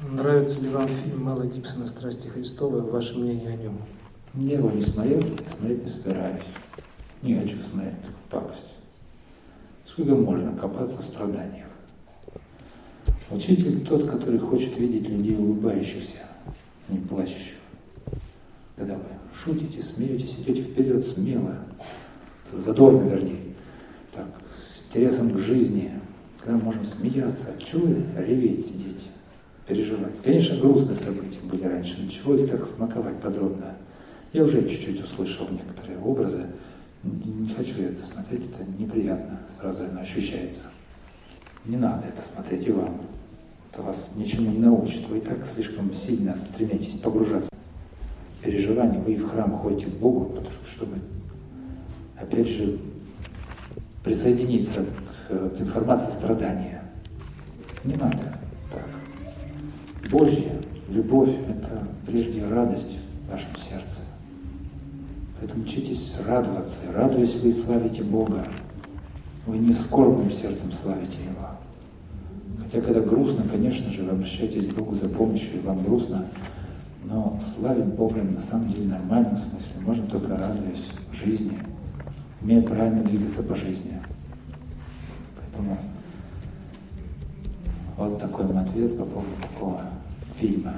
Нравится ли вам фильм Мэла Гибсона «Страсти Христовы»? Ваше мнение о нем? Я его не смотрел, смотреть не собираюсь. Не хочу смотреть такую пакость. Сколько можно копаться в страданиях? Учитель тот, который хочет видеть людей улыбающихся, а не плачущих. Когда вы шутите, смеетесь, идете вперед смело, задорно, вернее, так, с интересом к жизни, когда мы можем смеяться, а чего реветь, сидеть, переживать. Конечно, грустные события были раньше, но чего их так смаковать подробно? Я уже чуть-чуть услышал некоторые образы, не хочу это смотреть, это неприятно, сразу оно ощущается. Не надо это смотреть и вам. Это вас ничему не научит. Вы и так слишком сильно стремитесь погружаться в переживания. Вы и в храм ходите к Богу, чтобы, опять же, присоединиться к, информации страдания. Не надо. Божья любовь – это прежде радость в вашем сердце. Поэтому учитесь радоваться. Радуясь, вы славите Бога. Вы не скорбным сердцем славите Его. Хотя, когда грустно, конечно же, вы обращаетесь к Богу за помощью, и вам грустно, но славить Бога на самом деле в нормальном смысле можно только радуясь жизни, умея правильно двигаться по жизни. Поэтому вот такой мой ответ по поводу такого фильма.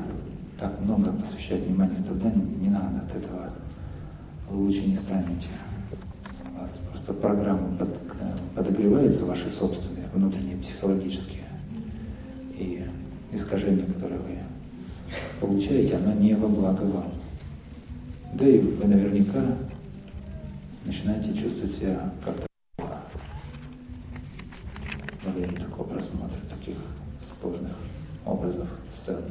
Так много посвящать внимания страданиям, не надо от этого вы лучше не станете. У вас просто программа под, подогревается, ваши собственные, внутренние, психологические. И искажения, которые вы получаете, оно не во благо вам. Да и вы наверняка начинаете чувствовать себя как-то во время такого просмотра, таких сложных образов, сцен.